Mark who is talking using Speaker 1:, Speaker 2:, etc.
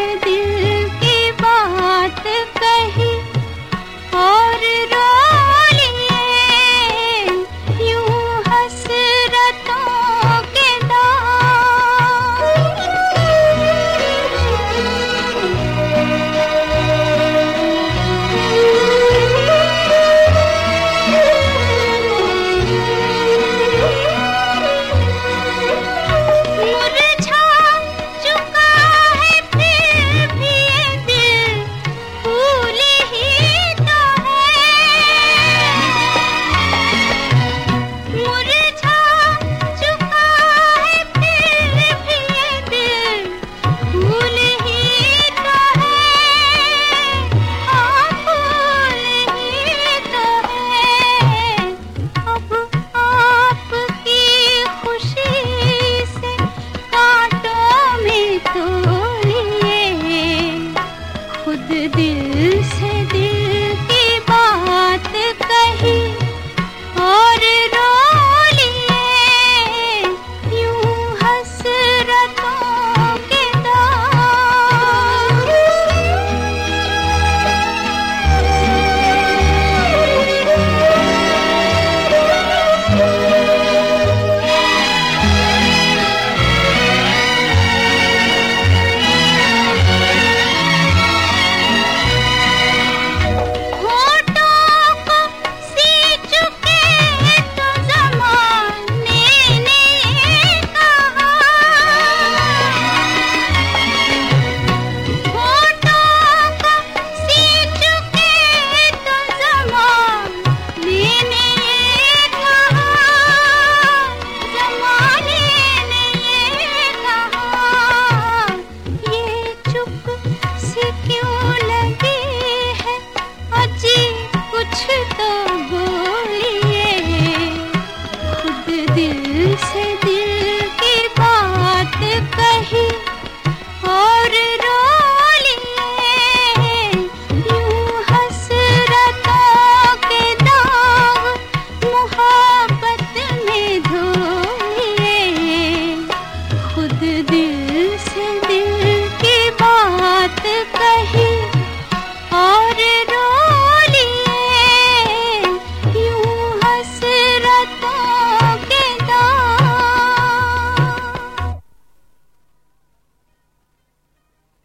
Speaker 1: de ti.